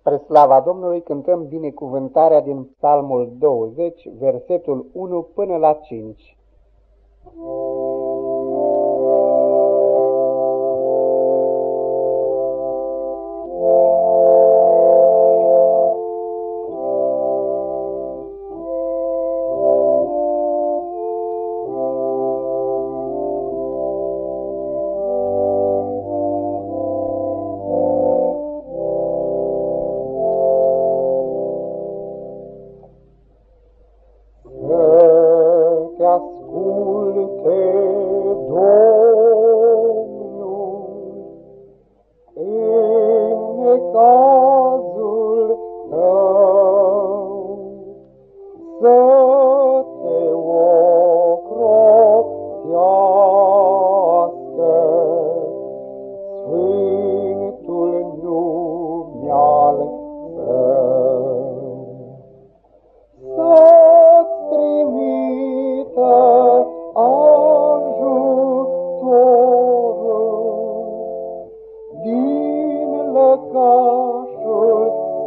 Spre slava Domnului cântăm binecuvântarea din Psalmul 20, versetul 1 până la 5. Asculte Domnul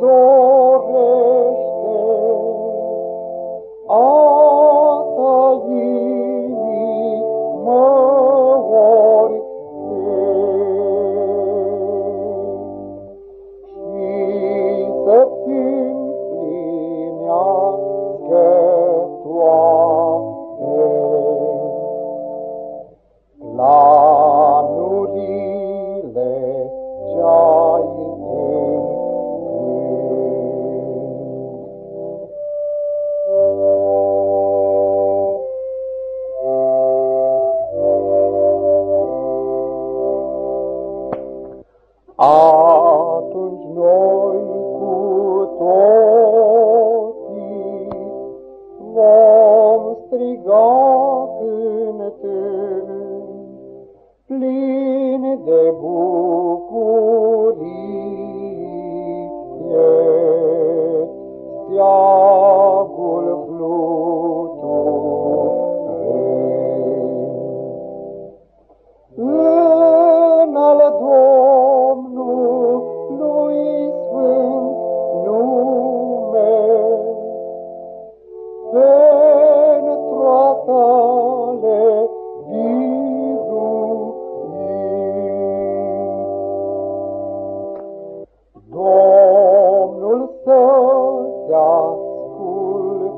Go Atunci noi cu toții vom striga cântând, plin de bucurie. Yeah.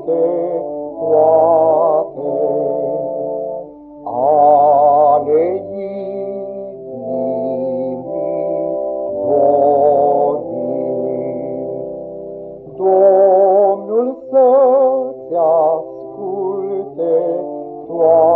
Asculte toate ale inimii dorii. Domnul să-ți asculte toate